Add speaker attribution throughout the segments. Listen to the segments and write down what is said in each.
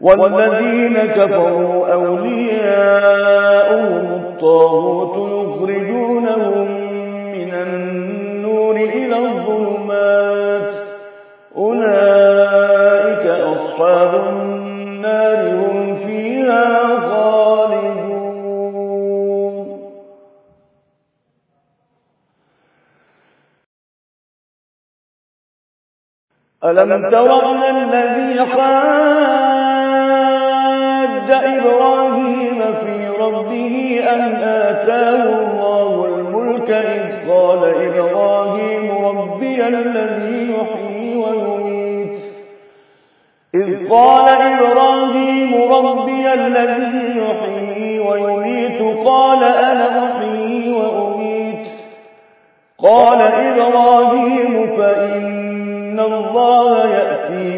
Speaker 1: والذين كفروا أولياؤهم الطاغوت يخرجونهم من النور إلى الظلمات. أولئك أصحاب النار هم فيها خالدون. ألم تر أن الذي حاج إبراهيم في ربه أن آتاه الله الملك إذ قال إبراهيم ربي الذي يحيي ويميت. إذ قال إبراهيم ربي الذي يحيي ويميت قال أنا أحيي وأميت. قال إبراهيم فإن الله يأتي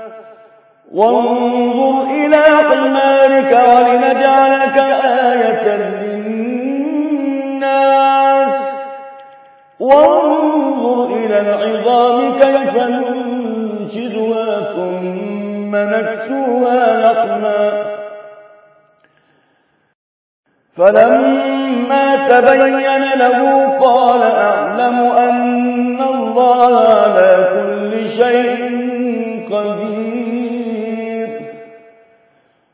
Speaker 1: وانظر إلى حمارك ولنجعلك آية للناس. وانظر إلى العظام كيف ننشدها ثم نكسوها لحما فلما تبين له قال أعلم أن الله على كل شيء قدير.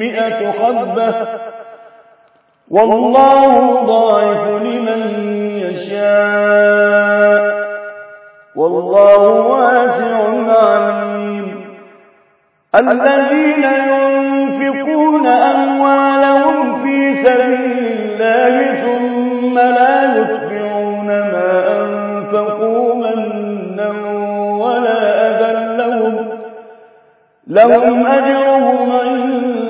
Speaker 1: مئة حبة. والله ضاعف لمن يشاء. والله واسع عليم. الذين ينفقون أموالهم في سبيل الله ثم لا يتبعون ما أنفقوا منا ولا أذى لهم. لهم أجرهم عند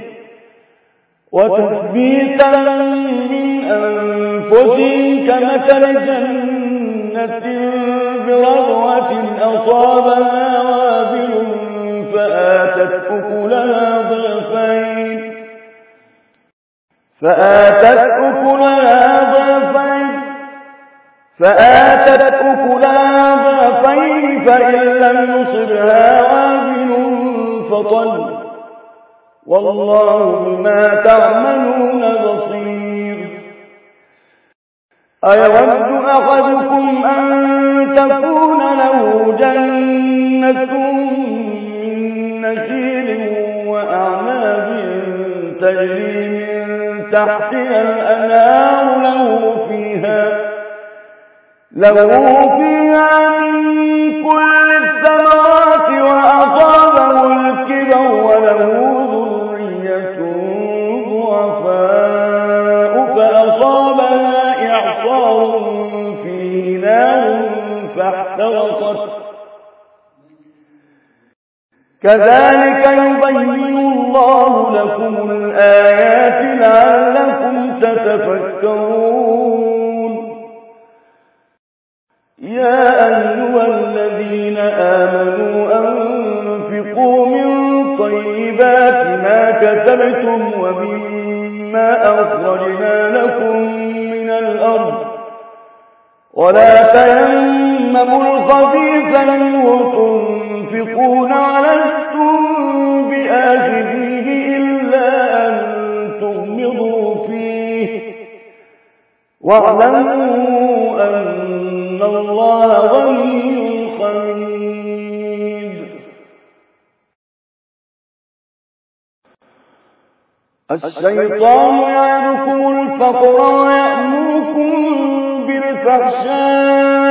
Speaker 1: وتثبيتا من أنفسهم كمثل جنة برغوة أصابها وابل فآتت أكلها ضعفين. فآتت أكلها ضعفين. فآتت أكلها ضعفين فإن لم يصبها وابل فطل. والله بما تعملون بصير. أيود أحدكم أن تكون له جنة من نخيل وأعناب تجري من تحتها الأنهار له فيها له كذلك يبين الله لكم الآيات لعلكم تتفكرون. يا أيها الذين آمنوا أنفقوا من طيبات ما كسبتم ومما أخرجنا لكم من الأرض. ولا تيمموا الخبيث منه تنفقون ولستم بآخذيه إلا أن تغمضوا فيه واعلموا أن الله غني حميد الشيطان يعدكم الفقر ويأمركم بالفحشاء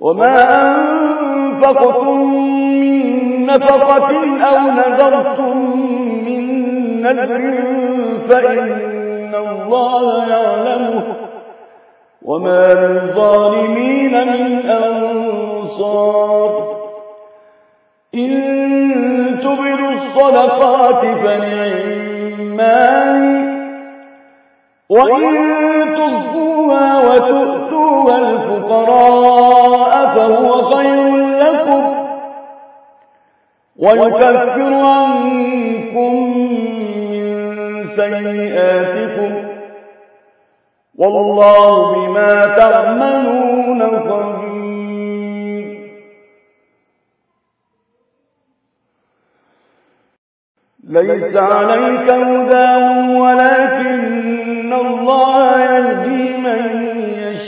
Speaker 1: وما أنفقتم من نفقة أو نذرتم من نذر فإن الله يعلمه. وما للظالمين من أنصار. إن تبدوا الصدقات فنعمان وإن تخفوها وتؤتوها الفقراء فهو خير لكم ويكفر عنكم من سيئاتكم والله بما تعملون خبير. ليس عليك هداهم ولكن الله يهدي من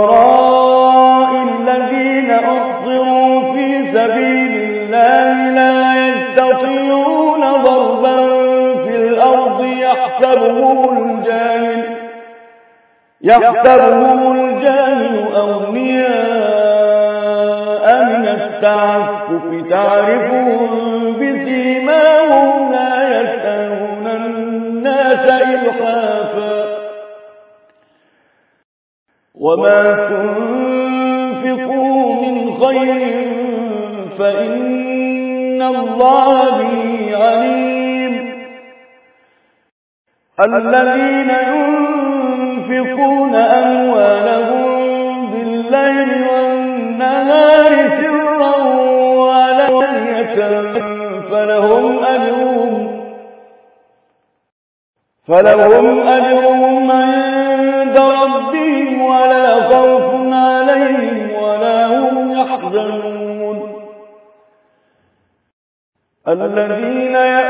Speaker 1: للفقراء الذين أحصروا في سبيل الله لا يستطيعون ضربا في الأرض يحسبهم الجاهل يحسبهم الجاهل أغنياء من التعفف. تعرفهم بسيماهم لا يسألون الناس إلحافا. وما تنفقوا من خير فإن الله به عليم الذين ينفقون أموالهم بالليل والنهار سرا وعلانية فلهم أجرهم فلهم أجرهم عند الذين يأكلون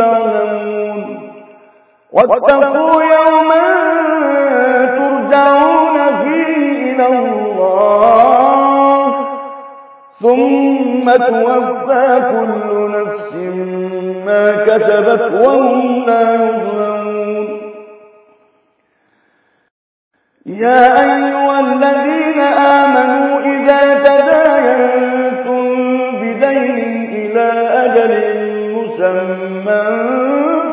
Speaker 1: تعلمون واتقوا يوما ترجعون فيه إلى الله ثم توفى كل نفس ما كسبت وهم لا يظلمون يا أيها الذين آمنوا إذا تداينتم مسمى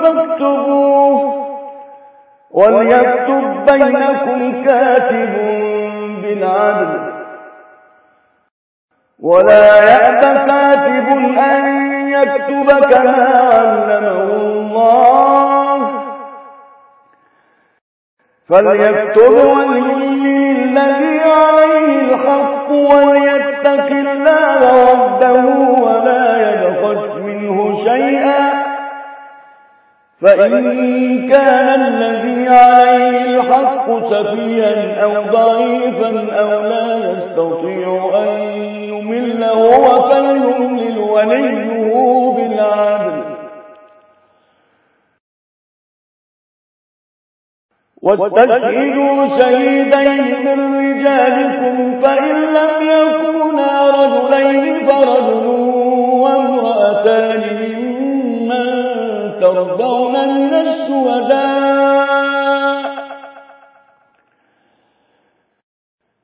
Speaker 1: فاكتبوه وليكتب بينكم كاتب بالعدل ولا يأب كاتب أن يكتب كما علمه الله فليكتب وليؤمن الذي عليه الحق وليتق الله ربه ولا يبخس منه شيئا فإن كان الذي عليه الحق سفيا أو ضعيفا أو لا يستطيع أن يمل هو فليملل وليه بالعدل واستشهدوا شهيدين من رجالكم فإن لم يكونا رجلين فرجل وامرأتان ممن ترضون الشهداء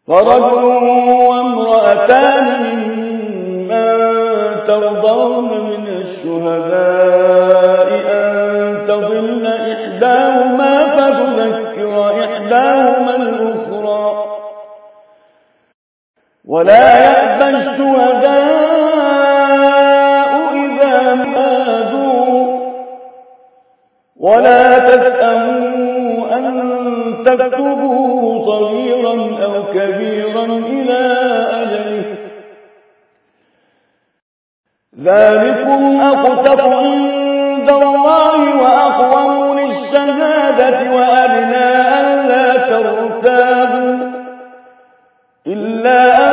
Speaker 1: فرجل وامرأتان ممن ترضون من الشهداء ولا يأبى الشهداء إذا مادوا ولا تسأموا أن تكتبوا صغيرا أو كبيرا إلى أجله. ذلكم أقتط عند الله وأقوم للشهادة وأدنى ألا ترتابوا إلا أن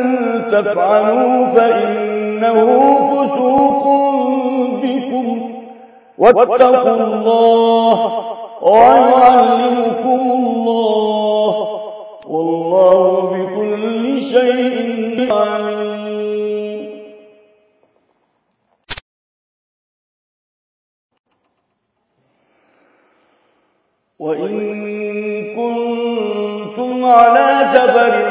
Speaker 1: تفعلوا فإنه فسوق بكم. واتقوا الله ويعلمكم الله. والله بكل شيء عليم. وإن كنتم على سفر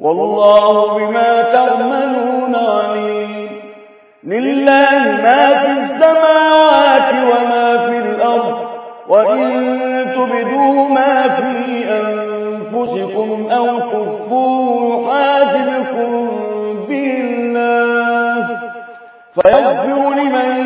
Speaker 1: والله بما تعملون عليم. لله ما في السماوات وما في الأرض. وإن تبدوا ما في أنفسكم أو تخفوه يحاسبكم به فيغفر لمن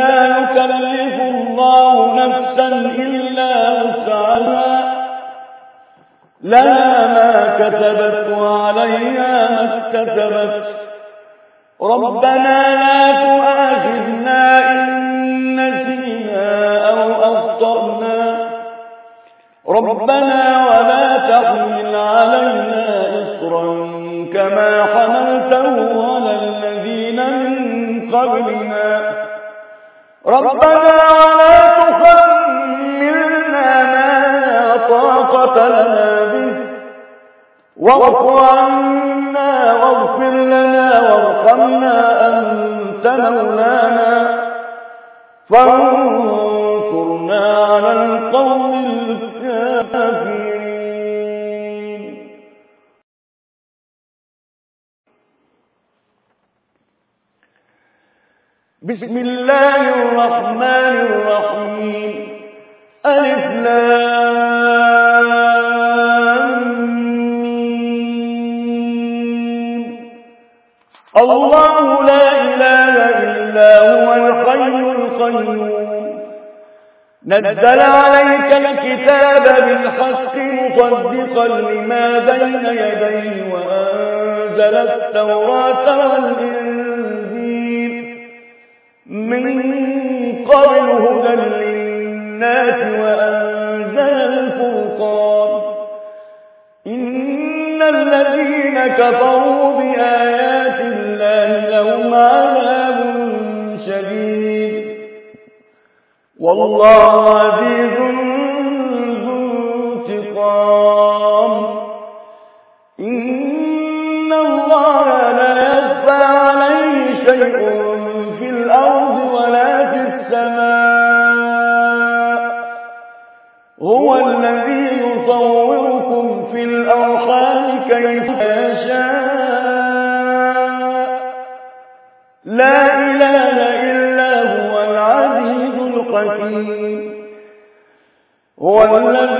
Speaker 1: لا يكلف الله نفسا إلا وسعها. لها ما كتبت وعليها ما اكتسبت. ربنا لا تؤاخذنا إن نسينا أو أخطأنا. ربنا ولا تحمل علينا إصرا كما حملته طاقة لنا به واعف عنا واغفر لنا وارحمنا أنت مولانا. فانصرنا على القوم الكافرين. بسم الله الرحمن الرحيم. ألف الله لا إله إلا هو الحي القيوم. نزل عليك الكتاب بالحق مصدقا لما بين يديه وأنزل التوراة والإنزيل من قبل هدى للناس وأنزل الفرقان. إن الذين كفروا بآيات الله لهم عذاب شديد. والله عزيز ذو انتقام. إن الله لا يخفى عليه شيء هو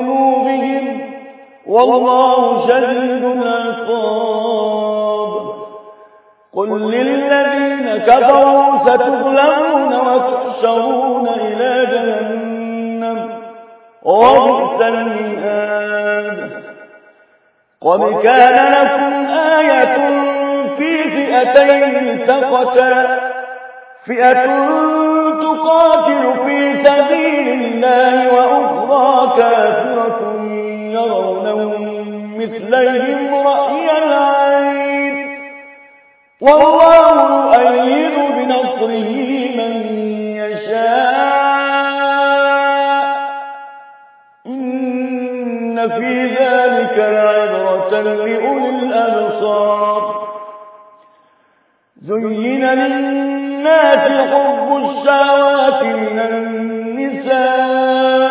Speaker 1: والله شديد العقاب. قل للذين كفروا ستغلبون وتحشرون إلى جهنم. وبئس المهاد. قد كان لكم آية في فئتين التقتا فئة تقاتل في سبيل الله وأخرى كافرة. يرونهم مثليهم رأي العين. والله يؤيد بنصره من يشاء. إن في ذلك لعبرة لأولي الأبصار. زين للناس حب الشهوات من النساء.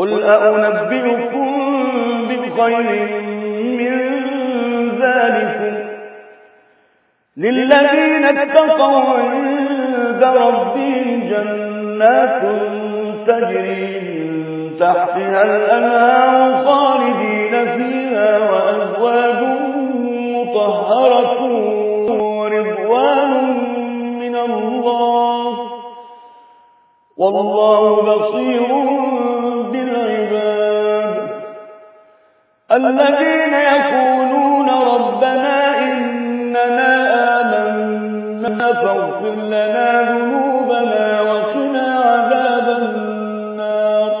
Speaker 1: قل أأنبئكم بخير من ذلكم للذين اتقوا عند ربهم جنات تجري من تحتها الأنهار خالدين فيها وأزواج مطهرة ورضوان من الله والله بصير بالعباد. الذين يقولون ربنا إننا فاغفر لنا ذنوبنا وقنا عذاب النار.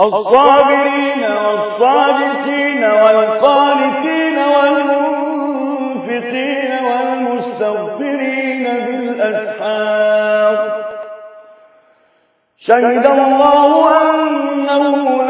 Speaker 1: الصابرين والصادقين والقانتين والمنفقين شهد الله أنه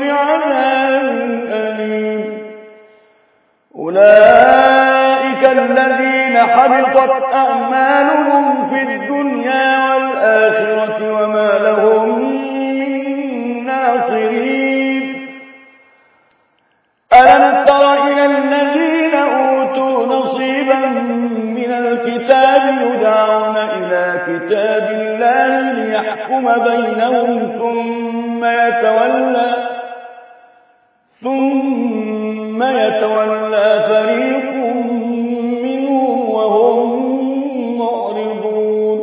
Speaker 1: بعذاب أليم أولئك الذين حبطت أعمالهم في الدنيا والآخرة وما لهم ناصرين ألم تر إلى الذين أوتوا نصيبا من الكتاب يدعون إلى كتاب الله ليحكم بينهم يتولى فريق منهم وهم معرضون.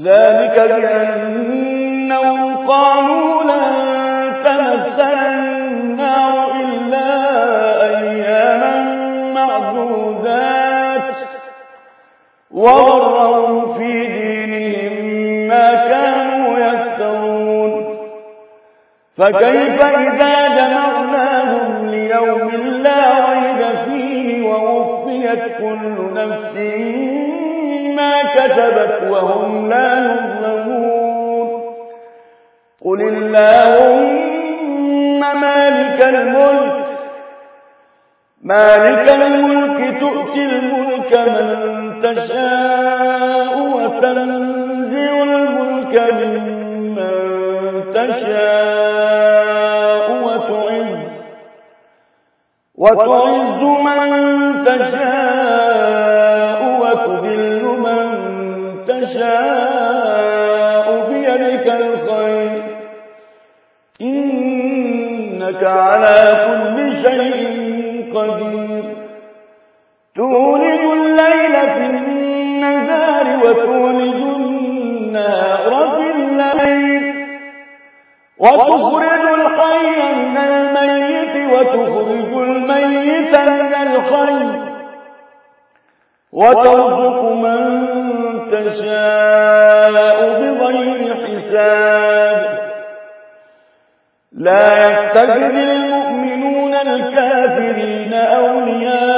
Speaker 1: ذلك بأنهم قالوا لن تمسنا النار إلا أياما معدودات وغرهم في دينهم ما كانوا يفترون. فكيف كل نفس ما كتبت وهم لا يظلمون. قل اللهم مالك الملك مالك الملك تؤتي الملك من تشاء وتنزع الملك ممن تشاء. وتعز من تشاء وتذل من تشاء بيدك الخير. إنك على كل شيء قدير. تولد الليل في النهار وتولد النهار في الليل. وتخرج الحي من الميت وتخرج الميت من الحي وترزق من تشاء بغير حساب. لا يتخذ المؤمنون الكافرين أولياء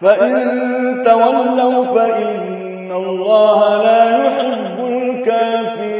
Speaker 1: فإن تولوا فإن الله لا يحب الكافرين.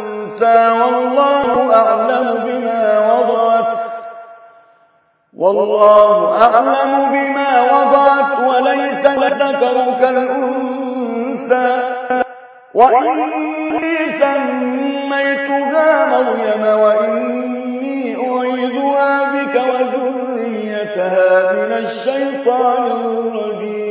Speaker 1: والله أعلم بما وضعت. والله أعلم بما وضعت وليس الذكر كالأنثى. وإني سميتها مريم وإني أعيذها بك وذريتها من الشيطان الرجيم.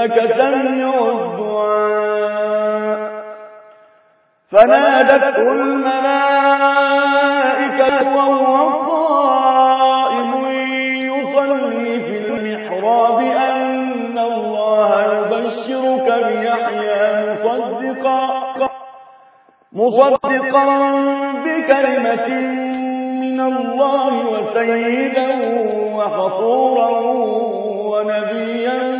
Speaker 1: إنك سميع الدعاء. فنادته الملائكة وهو قائم يصلي في المحراب أن الله يبشرك بيحيى مصدقا. مصدقا بكلمة من الله وسيدا وحصورا ونبيا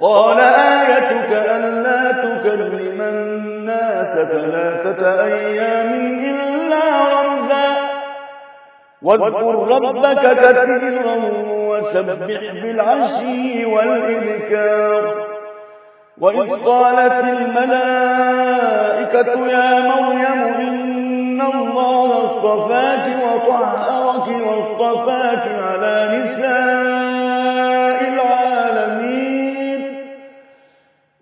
Speaker 1: قال آيتك ألا تكلم الناس ثلاثة أيام إلا رمزا واذكر ربك كثيرا وسبح بالعشي والإذكار وإذ قالت الملائكة يا مريم إن الله اصطفاك وطهرك واصطفاك على نساء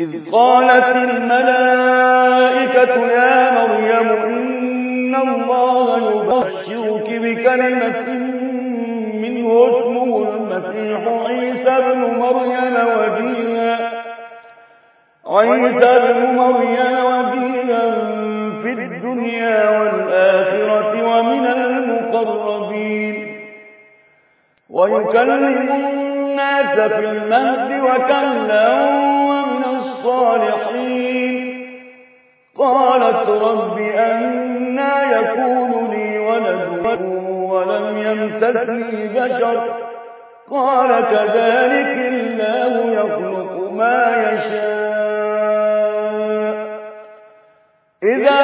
Speaker 1: إذ قالت الملائكة يا مريم إن الله يبشرك بكلمة منه اسمه المسيح عيسى بن مريم وجيها عيسى بن مريم وجيها في الدنيا والآخرة ومن المقربين. ويكلم الناس في المهد وكلا الصالحين. قالت رب أنا يكون لي ولد ولم يمسسني بشر. قال كذلك الله يخلق ما يشاء. إذا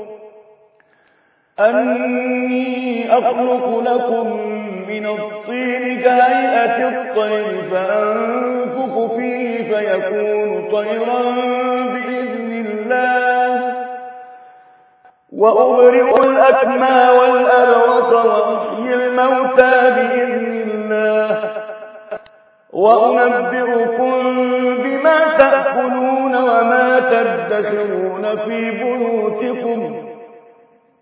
Speaker 1: أني أخلق لكم من الطين كهيئة الطير فأنفخ فيه فيكون طيرا بإذن الله. وأبرئ الأكمى والأبرص وأحيي الموتى بإذن الله. وأنبئكم بما تأكلون وما تدخرون في بيوتكم.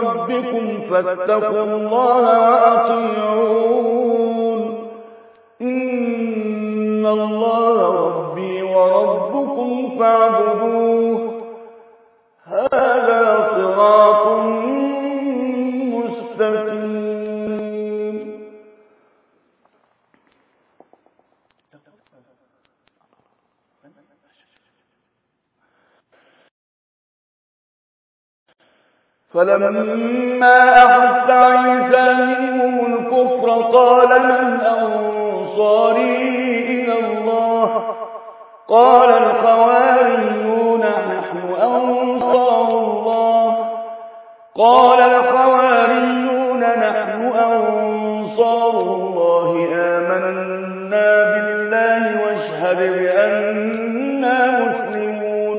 Speaker 1: ربكم فاتقوا الله وأطيعون. إن الله ربي وربكم فاعبدوه. هذا صراط فلما أحس عيسى منهم الكفر قال من أنصاري إلى الله؟ قال الخواريون نحن أنصار الله. قال الخواريون نحن أنصار الله. آمنا بالله واشهد بأننا مسلمون.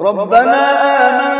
Speaker 1: ربنا آمنا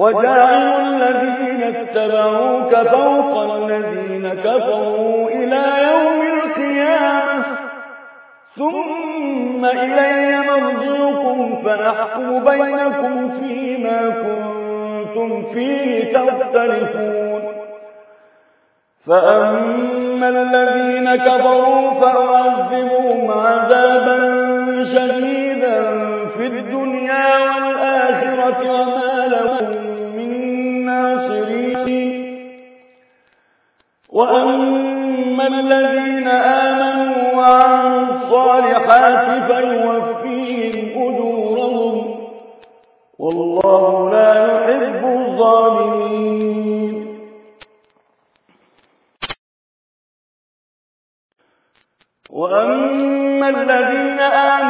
Speaker 1: وجاعل الذين اتبعوك فوق الذين كفروا إلى يوم القيامة. ثم إلي مرجعكم فنحكم بينكم فيما كنتم فيه تختلفون. فأما الذين كفروا فأعذبهم عذابا شديدا. في الدنيا والآخرة وما لهم من ناصرين وأما الذين آمنوا وعملوا الصالحات فيوفيهم أجورهم والله لا يحب الظالمين وأما الذين آمنوا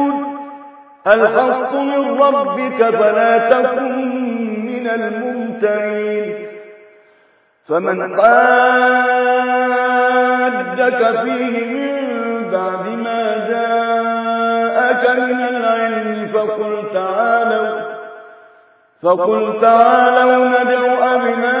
Speaker 1: الحق من ربك فلا تكن من الممتعين فمن حاجك فيه من بعد ما جاءك من العلم فقل تعالوا فقل تعالوا ندع أبناءنا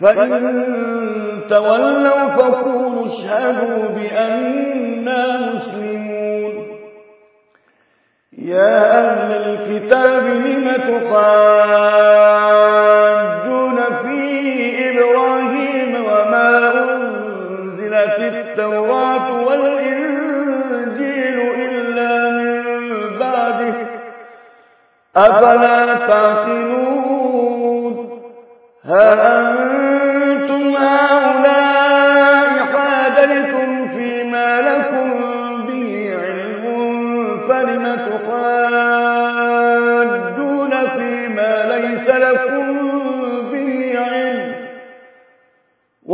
Speaker 1: فإن تولوا فقولوا اشهدوا بأننا مسلمون يا أهل الكتاب لم تحاجون في إبراهيم وما أنزلت التوراة والإنجيل إلا من بعده أفلا تعقلون ها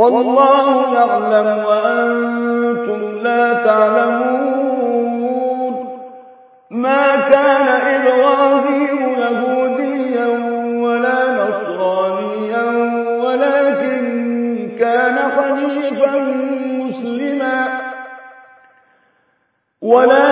Speaker 1: والله يعلم وأنتم لا تعلمون ما كان إبراهيم يهوديا ولا نصرانيا ولكن كان حنيفا مسلما. ولكن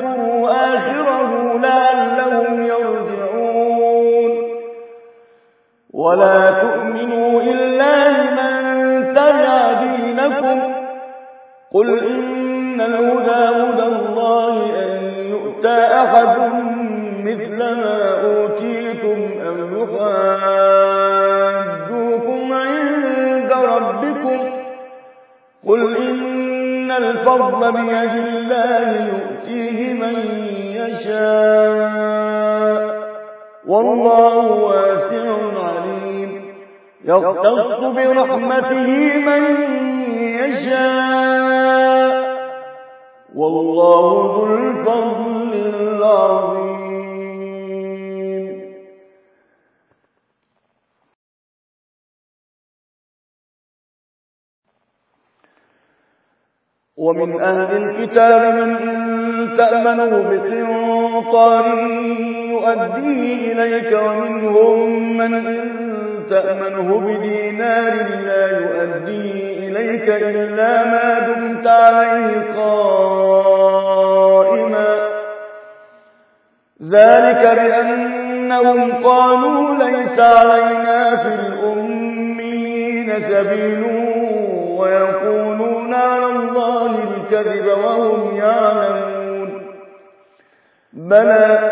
Speaker 1: ولا تؤمنوا إلا لمن تبع دينكم قل إن الهدى هدى الله أن يؤتى أحد مثل ما أوتيتم أم يحاجوكم عند ربكم قل إن الفضل بيد الله يؤتيه من يشاء والله واسع عليم يختص برحمته من يشاء. والله ذو الفضل العظيم. ومن أهل الكتاب من إن تأمنوا بقنطار يؤديه إليك ومنهم من إن تأمنه بدينار لا يؤديه إليك إلا ما دمت عليه قائما. ذلك بأنهم قالوا ليس علينا في الأمين سبيل ويقولون على الله الكذب وهم يعلمون. بلى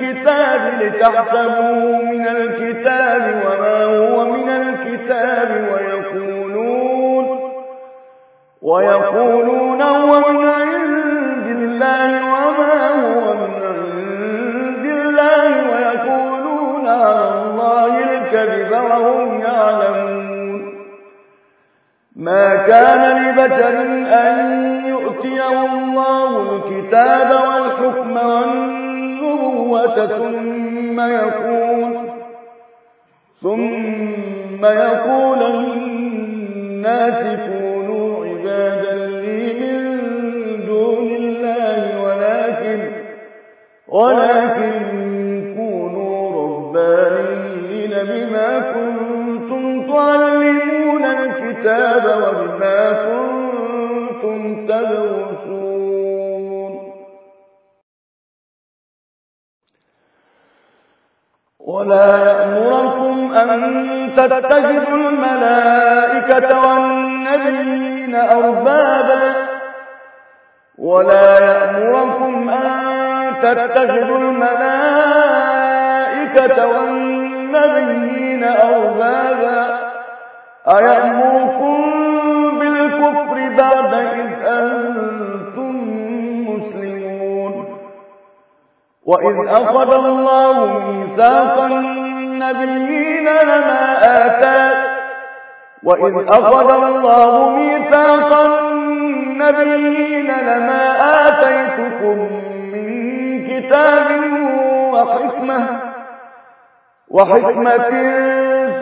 Speaker 1: بالكتاب لتحسبوا من الكتاب وما هو من الكتاب ويقولون ويقولون هو من عند الله وما هو من عند الله ويقولون على الله الكذب وهم يعلمون ما كان لبشر أن يؤتيه الله الكتاب والحكم والنبي النبوة ثم يقول ثم يقول الناس كونوا عبادا لي من دون الله ولكن ولكن كونوا ربانيين بما كنتم تعلمون الكتاب وبما كنتم ولا يأمركم أن تتخذوا الملائكة والنبيين أربابا. ولا يأمركم أن تتخذوا الملائكة والنبيين أربابا. أيأمركم بالكفر بعد إذ أنتم وإذ أخذ الله ميثاق النبيين لما آتاك وإذ أخذ الله ميثاق النبيين لما آتيتكم من كتاب وحكمة وحكمة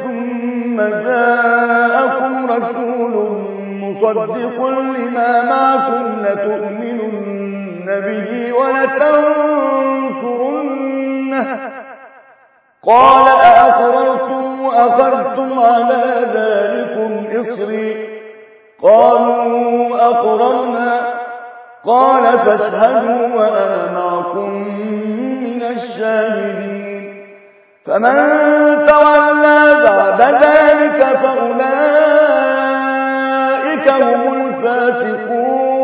Speaker 1: ثم جاءكم رسول مصدق لما معكم لتؤمنن به ولتنصرنه. قال أأقررتم وأخذتم على ذلكم إصري؟ قالوا أقررنا. قال فاشهدوا وأنا معكم من الشاهدين. فمن تولى بعد ذلك فأولئك هم الفاسقون.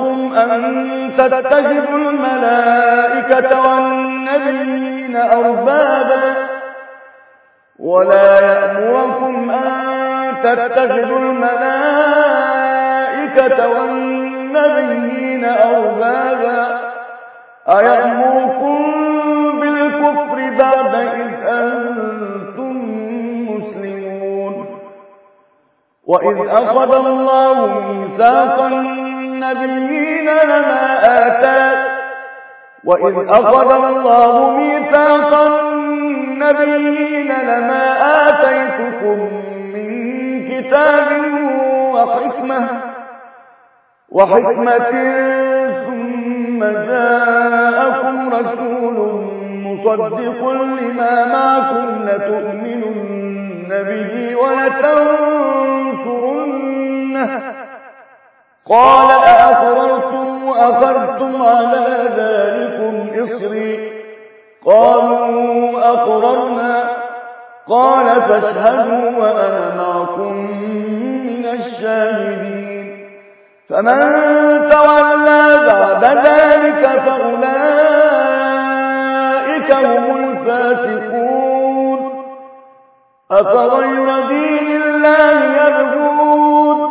Speaker 1: أن تتخذوا الملائكة والنبيين أربابا. ولا يأمركم أن تتخذوا الملائكة والنبيين أربابا. أيأمركم بالكفر بعد إذ أنتم مسلمون. وإذ أخذ الله ميثاق النبيين لما آتاك. وإذ أخذ الله ميثاق النبيين لما آتيتكم من كتاب وحكمة وحكمة ثم جاءكم رسول مصدق لما معكم لتؤمنن به ولتنصرنه. قال أأقررتم وأخذتم على ذلكم إصري. قالوا أقررنا. قال فاشهدوا وأنا معكم من الشاهدين. فمن تولى بعد ذلك فأولئك هم الفاسقون. أفغير دين الله يبغون.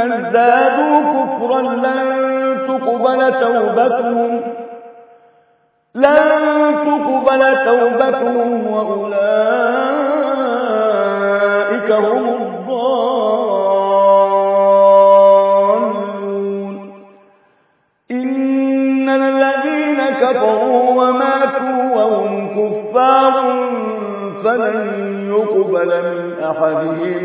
Speaker 1: ثم ازدادوا كفرا لن تقبل توبتهم. لن تقبل توبتهم وأولئك هم الضالون. إن الذين كفروا وماتوا وهم كفار فلن يقبل من أحدهم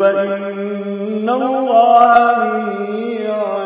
Speaker 1: فإن الله به